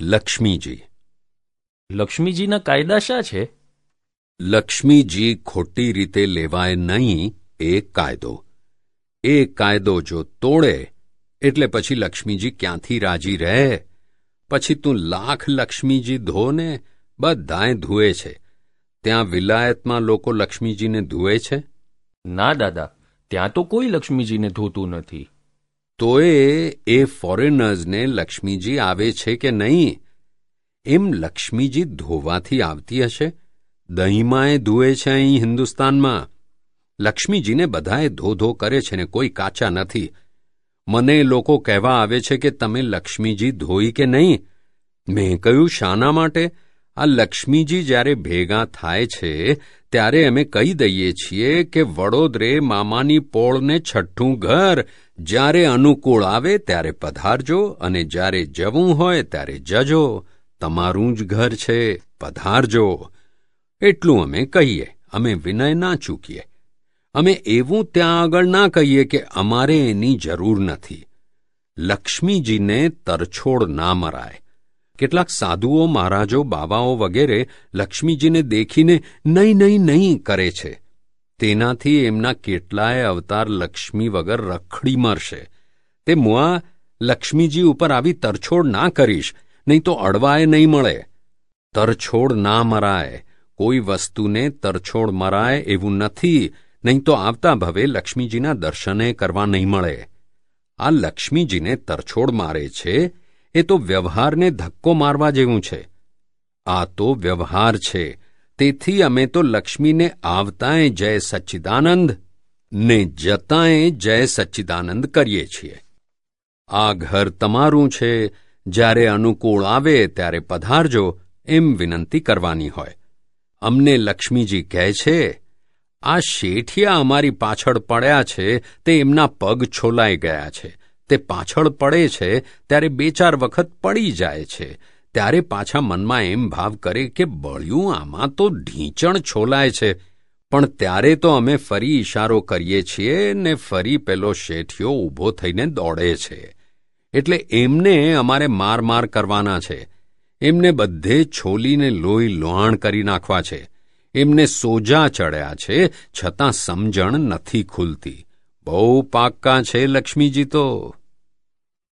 લક્ષ્મીજી. લક્ષ્મીજીના કાયદા શા છે? લક્ષ્મીજી ખોટી રીતે લેવાય નહીં એ કાયદો. એ કાયદો જો તોડે એટલે પછી લક્ષ્મીજી ક્યાંથી રાજી રહે? પછી તું લાખ લક્ષ્મીજી ધો ને બધાય ધુએ છે. ત્યાં વિલાયતમાં લોકો લક્ષ્મીજીને ધુએ છે? ના દાદા ત્યાં તો કોઈ લક્ષ્મીજીને ધોતું નથી. તોય એ ફોરેનર્સને લક્ષ્મીજી આવે છે કે નહીં? એમ લક્ષ્મીજી ધોવાથી આવતી હશે. દહીંમાંય ધુએ છે અહીં હિન્દુસ્તાનમાં. લક્ષ્મીજીને બધાએ ધો ધો કરે છે ને કોઈ કાચા નથી. મને લોકો કહેવા આવે છે કે તમે લક્ષ્મીજી ધોઈ કે નહીં? મેં કહ્યું, શાના માટે? આ લક્ષ્મીજી જ્યારે ભેગા થાય છે, ત્યારે અમે કહી દઈએ છીએ કે વડોદરે મામાની પોળને છઠ્ઠું ઘર જ્યારે અનુકૂળ આવે ત્યારે પધારજો અને જ્યારે જવું હોય ત્યારે જજો. તમારું જ ઘર છે, પધારજો. એટલું અમે કહીએ, અમે વિનય ના ચૂકીએ. અમે એવું ત્યાં આગળ ના કહીએ કે અમારે એની જરૂર નથી. લક્ષ્મીજીને તરછોડ ના મરાય. કેટલાક સાધુઓ, મહારાજો, બાવાઓ વગેરે લક્ષ્મીજીને દેખીને નહીં નહીં નહીં કરે છે. તેનાથી એમના કેટલાય અવતાર લક્ષ્મી વગર રખડી મરશે. તે મુઆ લક્ષ્મીજી ઉપર આવી તરછોડ ના કરીશ નહીં તો અડવાય નહીં મળે. તરછોડ ના મરાય. કોઈ વસ્તુને તરછોડ મરાય એવું નથી નહીં તો આવતા ભવે લક્ષ્મીજીના દર્શને કરવા નહીં મળે. આ લક્ષ્મીજીને તરછોડ મારે છે એ તો વ્યવહારને ધક્કો મારવા જેવું છે. આ તો વ્યવહાર છે. તેથી અમે તો લક્ષ્મીને આવતાંય જય સચ્ચિદાનંદ ને જતાંય જય સચ્ચિદાનંદ કરીએ છીએ. આ ઘર તમારું છે. જ્યારે અનુકૂળ આવે ત્યારે પધારજો એમ વિનંતી કરવાની હોય. અમને લક્ષ્મીજી કહે છે, આ શેઠિયા અમારી પાછળ પડ્યા છે, તે એમના પગ છોલાઈ ગયા છે. તે પાછળ પડે છે, ત્યારે બે ચાર વખત પડી જાય છે. ત્યારે પાછા મનમાં એમ ભાવ કરે કે બળ્યું આમાં તો ઢીંચણ છોલાય છે. પણ ત્યારે તો અમે ફરી ઈશારો કરીએ છીએ ને ફરી પેલો શેઠિયો ઊભો થઈને દોડે છે. એટલે એમને અમારે માર માર કરવાના છે. એમને બધે છોલીને લોહી લોહાણ કરી નાખવા છે. એમને સોજા ચડ્યા છે, છતાં સમજણ નથી ખુલતી. બહુ પાક્કા છે લક્ષ્મીજી તો.